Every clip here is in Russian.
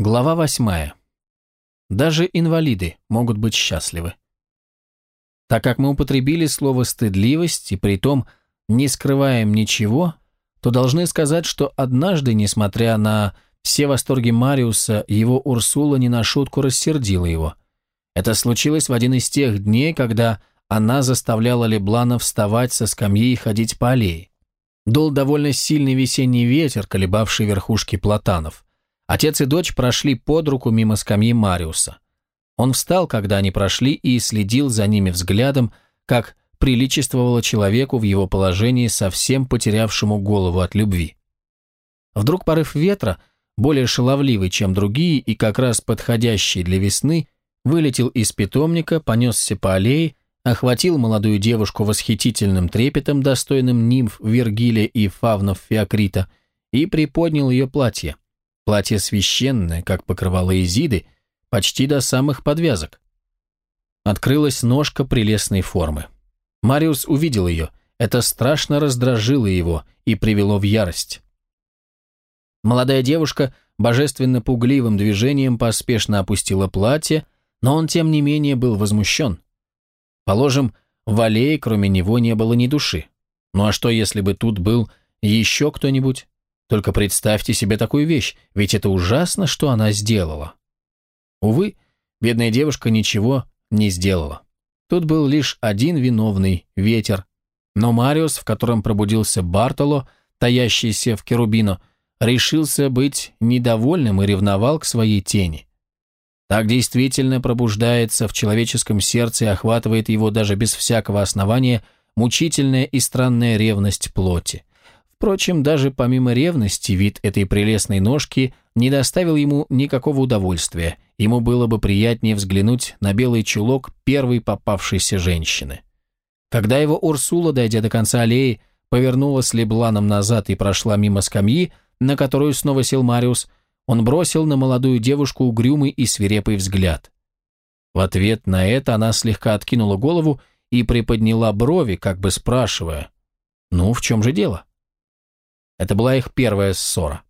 Глава восьмая. Даже инвалиды могут быть счастливы. Так как мы употребили слово «стыдливость» и при том не скрываем ничего, то должны сказать, что однажды, несмотря на все восторги Мариуса, его Урсула не на шутку рассердила его. Это случилось в один из тех дней, когда она заставляла Леблана вставать со скамьи и ходить по аллее. Дул довольно сильный весенний ветер, колебавший верхушки платанов – Отец и дочь прошли под руку мимо скамьи Мариуса. Он встал, когда они прошли, и следил за ними взглядом, как приличествовало человеку в его положении, совсем потерявшему голову от любви. Вдруг порыв ветра, более шаловливый, чем другие и как раз подходящий для весны, вылетел из питомника, понесся по аллее, охватил молодую девушку восхитительным трепетом, достойным нимф Вергилия и фавнов Феокрита, и приподнял ее платье. Платье священное, как покрывало Изиды, почти до самых подвязок. Открылась ножка прелестной формы. Мариус увидел ее. Это страшно раздражило его и привело в ярость. Молодая девушка божественно пугливым движением поспешно опустила платье, но он, тем не менее, был возмущен. Положим, в аллее кроме него не было ни души. Ну а что, если бы тут был еще кто-нибудь? Только представьте себе такую вещь, ведь это ужасно, что она сделала. Увы, бедная девушка ничего не сделала. Тут был лишь один виновный – ветер. Но Мариус, в котором пробудился Бартоло, таящийся в Керубино, решился быть недовольным и ревновал к своей тени. Так действительно пробуждается в человеческом сердце и охватывает его даже без всякого основания мучительная и странная ревность плоти. Впрочем, даже помимо ревности, вид этой прелестной ножки не доставил ему никакого удовольствия. Ему было бы приятнее взглянуть на белый чулок первой попавшейся женщины. Когда его Урсула, дойдя до конца аллеи, повернула с Лебланом назад и прошла мимо скамьи, на которую снова сел Мариус, он бросил на молодую девушку угрюмый и свирепый взгляд. В ответ на это она слегка откинула голову и приподняла брови, как бы спрашивая, «Ну, в чем же дело?» Это была их первая ссора.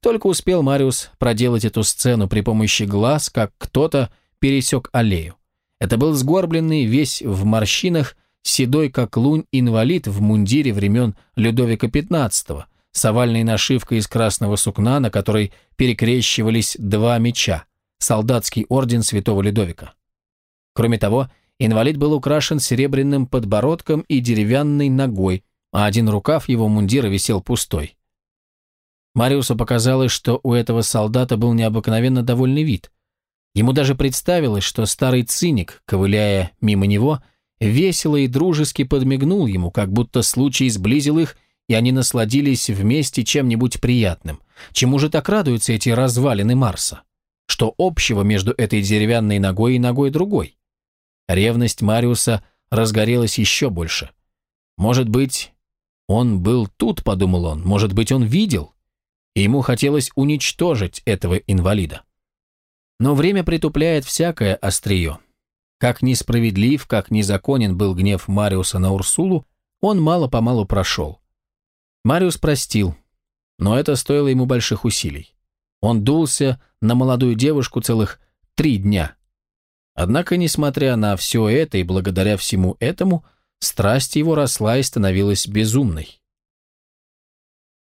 Только успел Мариус проделать эту сцену при помощи глаз, как кто-то пересек аллею. Это был сгорбленный, весь в морщинах, седой как лунь инвалид в мундире времен Людовика XV, с овальной нашивкой из красного сукна, на которой перекрещивались два меча, солдатский орден святого Людовика. Кроме того, инвалид был украшен серебряным подбородком и деревянной ногой, а один рукав его мундира висел пустой. Мариусу показалось, что у этого солдата был необыкновенно довольный вид. Ему даже представилось, что старый циник, ковыляя мимо него, весело и дружески подмигнул ему, как будто случай сблизил их, и они насладились вместе чем-нибудь приятным. Чему же так радуются эти развалины Марса? Что общего между этой деревянной ногой и ногой другой? Ревность Мариуса разгорелась еще больше. Может быть, он был тут, подумал он, может быть, он видел, и ему хотелось уничтожить этого инвалида. Но время притупляет всякое острие. Как несправедлив, как незаконен был гнев Мариуса на Урсулу, он мало-помалу прошел. Мариус простил, но это стоило ему больших усилий. Он дулся на молодую девушку целых три дня. Однако, несмотря на все это и благодаря всему этому, Страсть его росла и становилась безумной.